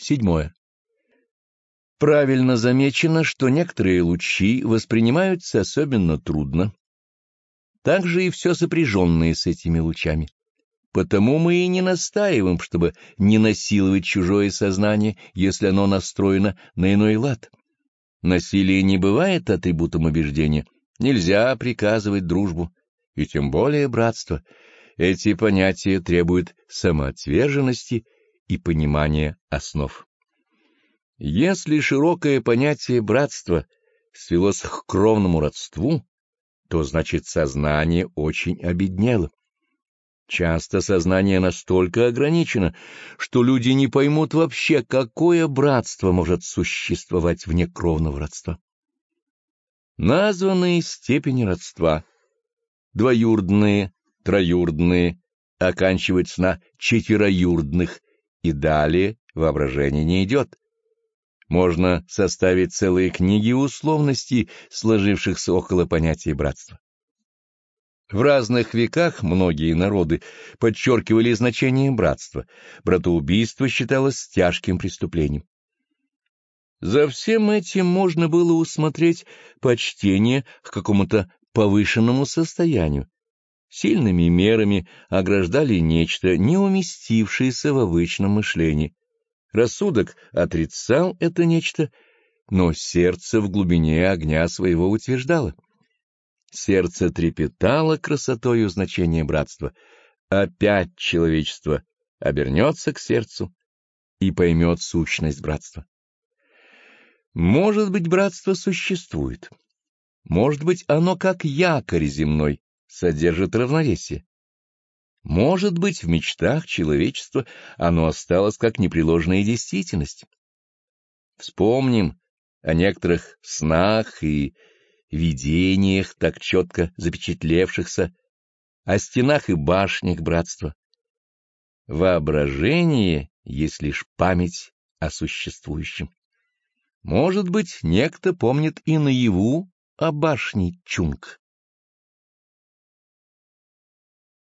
Седьмое. Правильно замечено, что некоторые лучи воспринимаются особенно трудно. Также и все сопряженное с этими лучами. Потому мы и не настаиваем, чтобы не насиловать чужое сознание, если оно настроено на иной лад. Насилие не бывает атрибутом убеждения. Нельзя приказывать дружбу, и тем более братство. Эти понятия требуют самоотверженности и понимания основ. Если широкое понятие братства свелось к кровному родству, то значит сознание очень обеднело. Часто сознание настолько ограничено, что люди не поймут вообще, какое братство может существовать вне кровного родства. Названные степени родства — двоюродные, троюродные, оканчиваются на четвероюродных, и далее воображение не идет. Можно составить целые книги условностей, сложившихся около понятия братства. В разных веках многие народы подчеркивали значение братства. Братоубийство считалось тяжким преступлением. За всем этим можно было усмотреть почтение к какому-то повышенному состоянию. Сильными мерами ограждали нечто, не уместившееся в обычном мышлении. Рассудок отрицал это нечто, но сердце в глубине огня своего утверждало. Сердце трепетало красотою значения братства. Опять человечество обернется к сердцу и поймет сущность братства. Может быть, братство существует. Может быть, оно, как якорь земной, содержит равновесие. Может быть, в мечтах человечества оно осталось как непреложная действительность. Вспомним о некоторых снах и видениях, так четко запечатлевшихся, о стенах и башнях братства. Воображение есть лишь память о существующем. Может быть, некто помнит и наяву о башне Чунг.